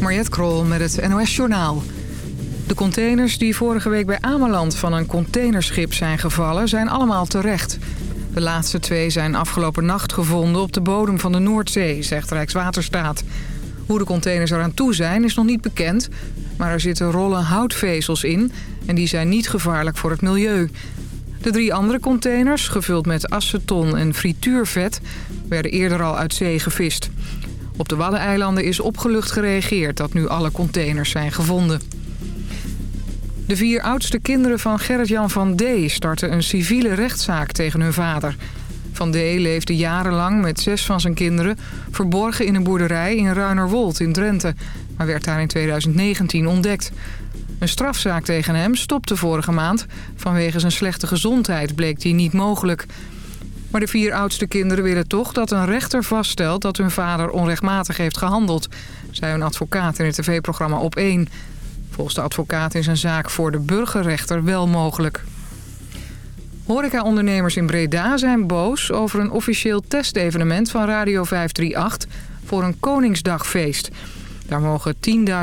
Mariette Krol met het NOS Journaal. De containers die vorige week bij Ameland van een containerschip zijn gevallen... zijn allemaal terecht. De laatste twee zijn afgelopen nacht gevonden op de bodem van de Noordzee, zegt Rijkswaterstaat. Hoe de containers eraan toe zijn is nog niet bekend... maar er zitten rollen houtvezels in en die zijn niet gevaarlijk voor het milieu. De drie andere containers, gevuld met aceton en frituurvet... werden eerder al uit zee gevist. Op de Waddeneilanden is opgelucht gereageerd dat nu alle containers zijn gevonden. De vier oudste kinderen van Gerrit-Jan van D. starten een civiele rechtszaak tegen hun vader. Van D. leefde jarenlang met zes van zijn kinderen... verborgen in een boerderij in Ruinerwold in Drenthe... maar werd daar in 2019 ontdekt. Een strafzaak tegen hem stopte vorige maand. Vanwege zijn slechte gezondheid bleek die niet mogelijk... Maar de vier oudste kinderen willen toch dat een rechter vaststelt... dat hun vader onrechtmatig heeft gehandeld... zei een advocaat in het tv-programma Op1. Volgens de advocaat is een zaak voor de burgerrechter wel mogelijk. Horeca-ondernemers in Breda zijn boos over een officieel testevenement van Radio 538 voor een Koningsdagfeest. Daar mogen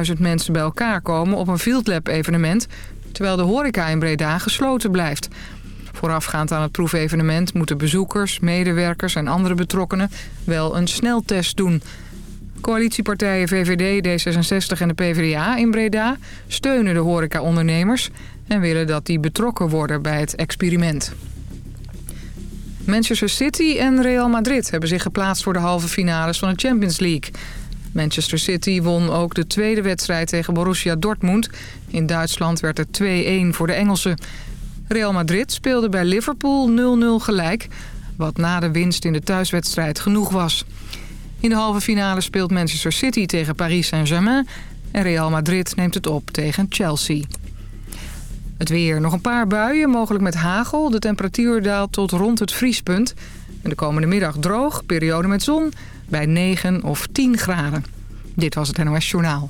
10.000 mensen bij elkaar komen op een Field Lab evenement... terwijl de horeca in Breda gesloten blijft. Voorafgaand aan het proefevenement moeten bezoekers, medewerkers en andere betrokkenen wel een sneltest doen. Coalitiepartijen VVD, D66 en de PvdA in Breda steunen de horecaondernemers en willen dat die betrokken worden bij het experiment. Manchester City en Real Madrid hebben zich geplaatst voor de halve finales van de Champions League. Manchester City won ook de tweede wedstrijd tegen Borussia Dortmund. In Duitsland werd het 2-1 voor de Engelsen. Real Madrid speelde bij Liverpool 0-0 gelijk... wat na de winst in de thuiswedstrijd genoeg was. In de halve finale speelt Manchester City tegen Paris Saint-Germain... en Real Madrid neemt het op tegen Chelsea. Het weer. Nog een paar buien, mogelijk met hagel. De temperatuur daalt tot rond het vriespunt. En de komende middag droog, periode met zon... bij 9 of 10 graden. Dit was het NOS Journaal.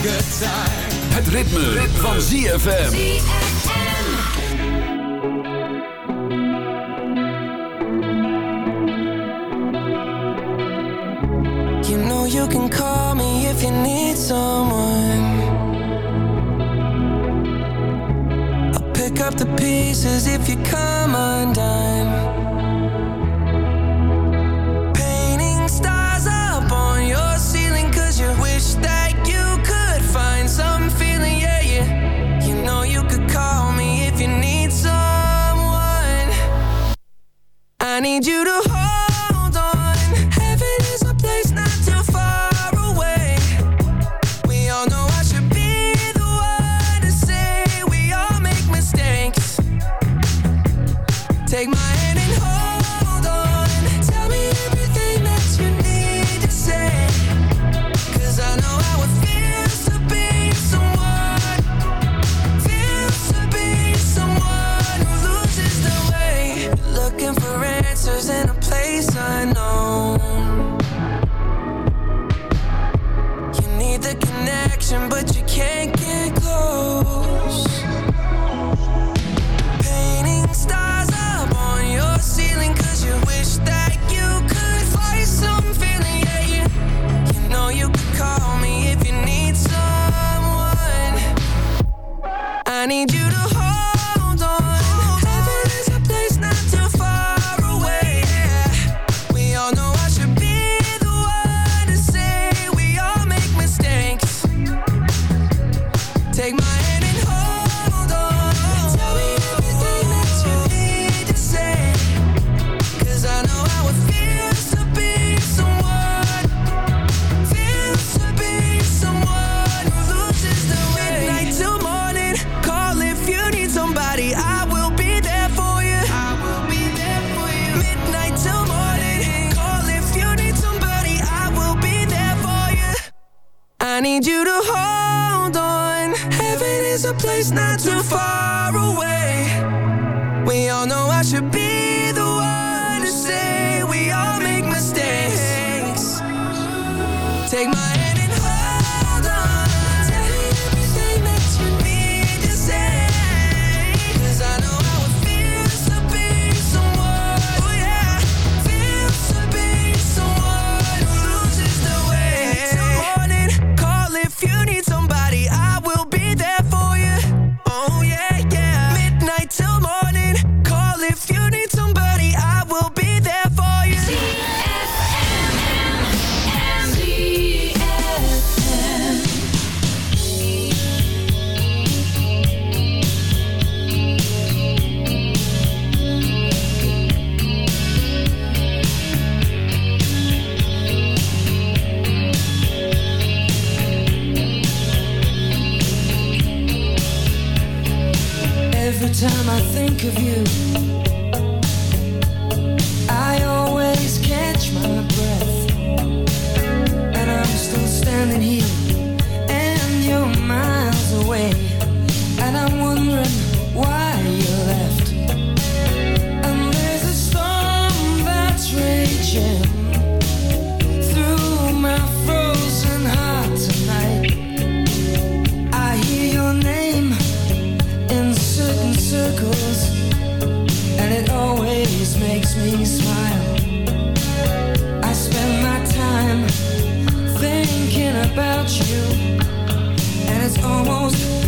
Het ritme, ritme. van ZFM. You know you can call me if you need someone. I'll pick up the pieces if you come undone. I need you to circles And it always makes me smile. I spend my time thinking about you And it's almost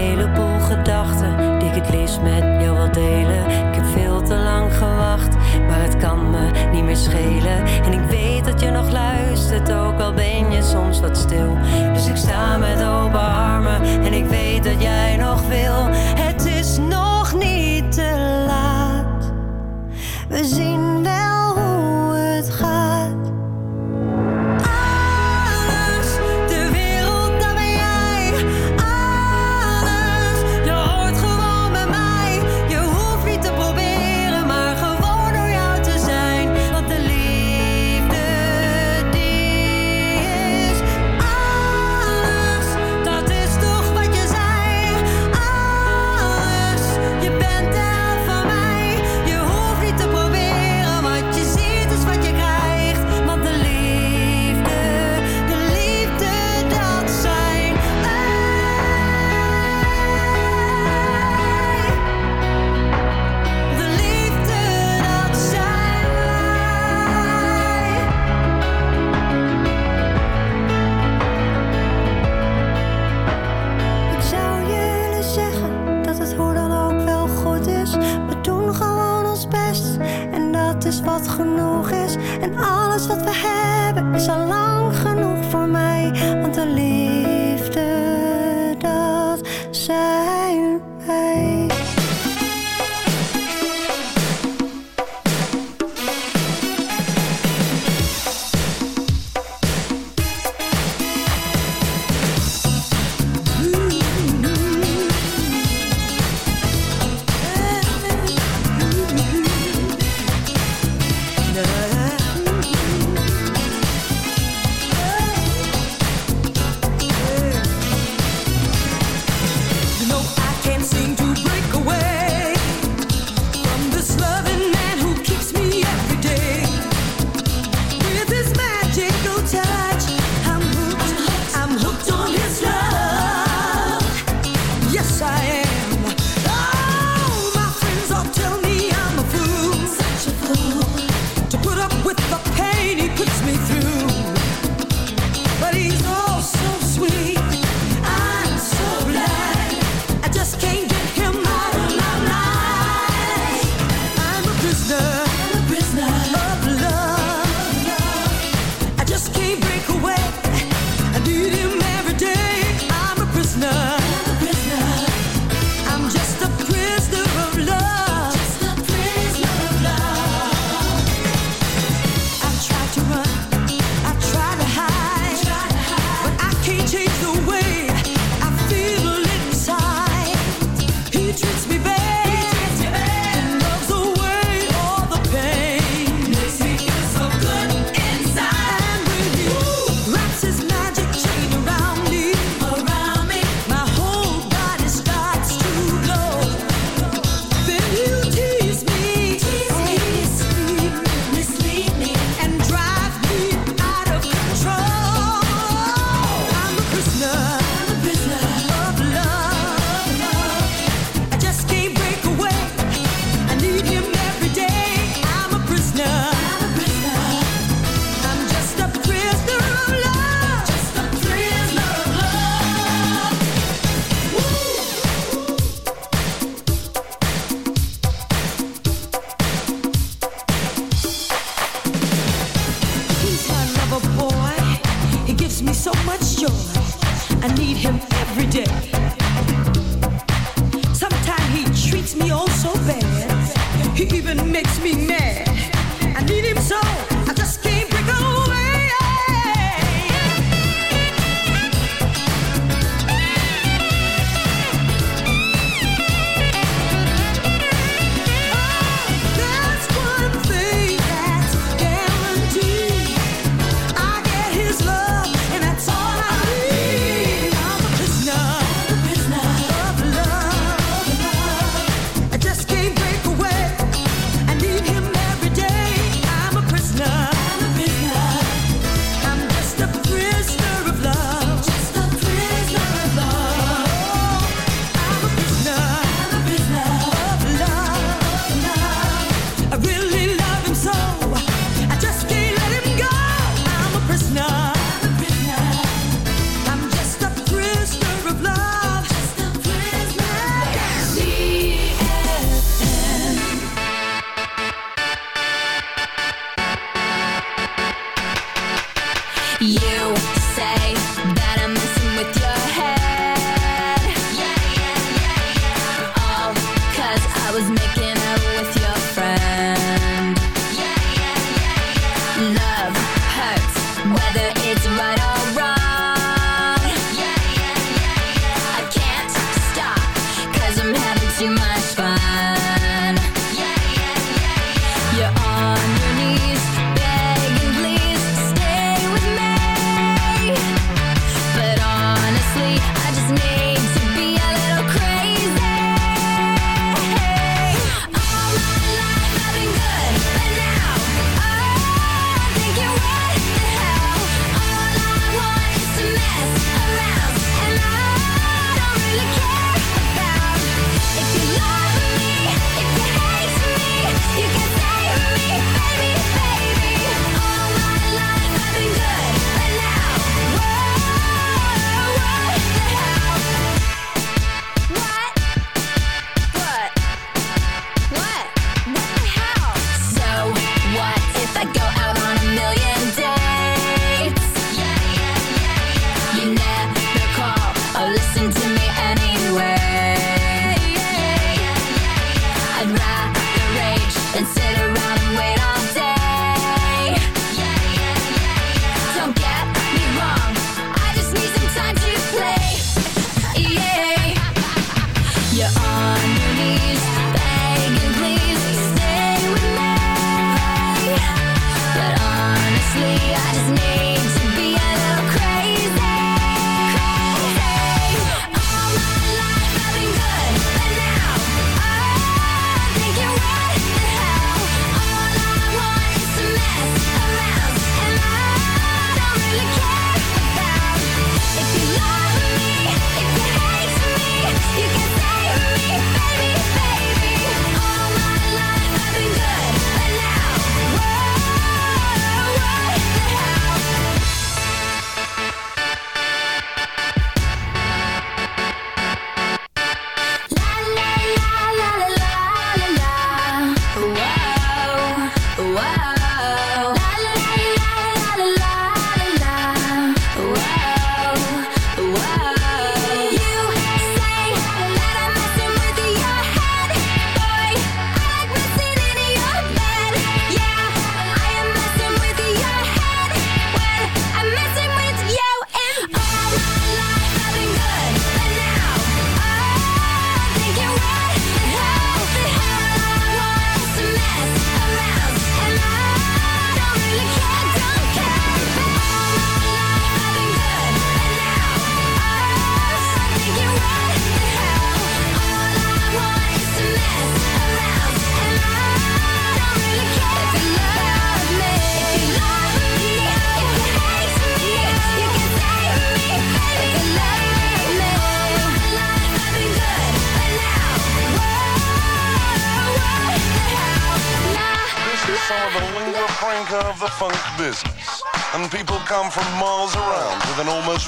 heleboel gedachten die ik het liefst met jou wil delen. Ik heb veel te lang gewacht, maar het kan me niet meer schelen. En ik weet dat je nog luistert, ook al ben je soms wat stil. Dus ik sta met open armen en ik weet dat jij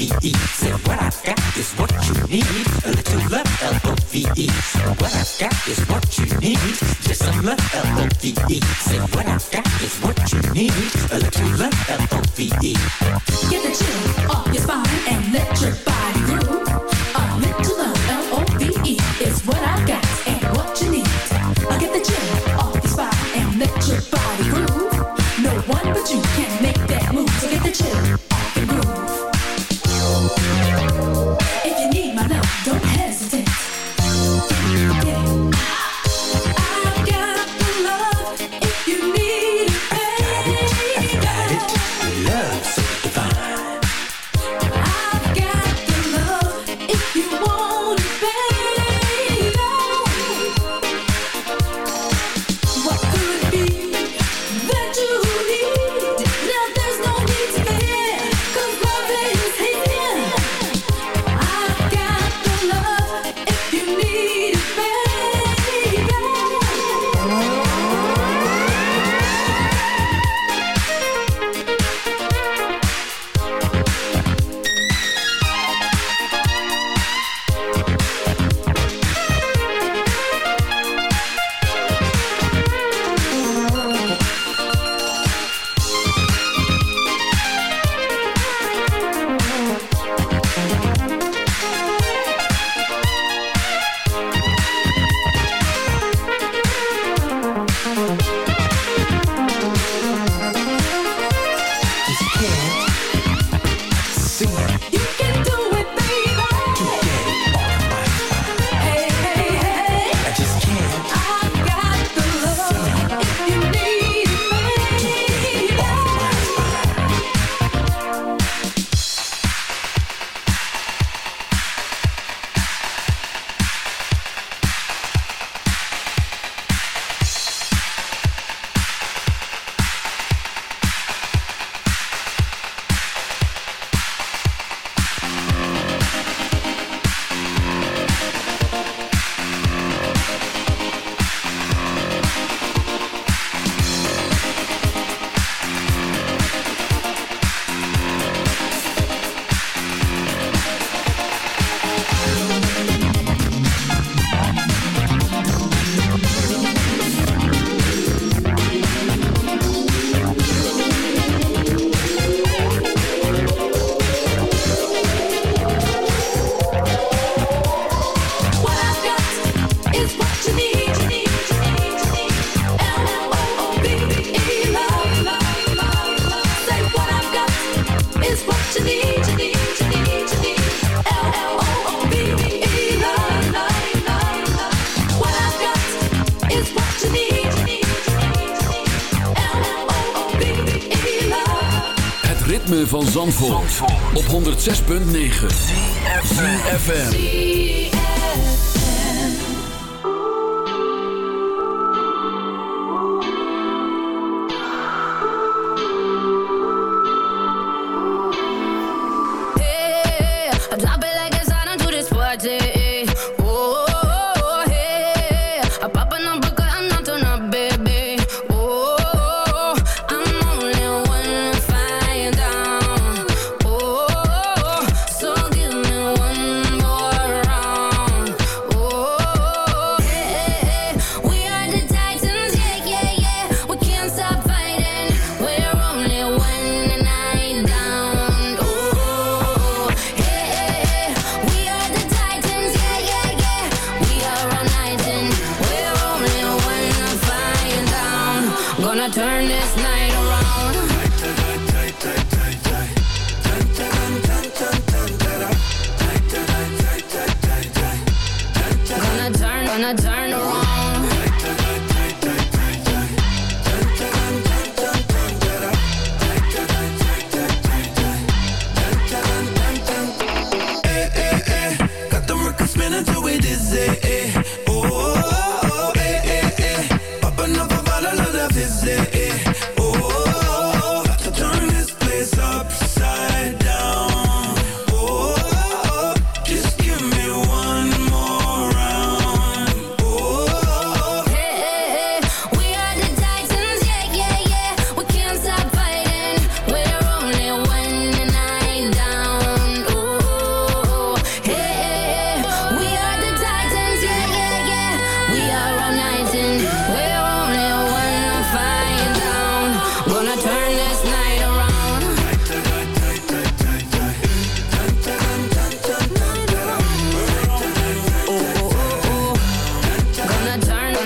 L-O-V-E. Say what I got is what you need. A little love, L-O-V-E. What I got is what you need. Just some love, L-O-V-E. Say what I got is what you need. A little love, L-O-V-E. Get the chill off your spine and let your body groove. A little love, L-O-V-E, is what I got and what you need. I get the chill off your spine and let your body groove. No one but you can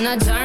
wanna turn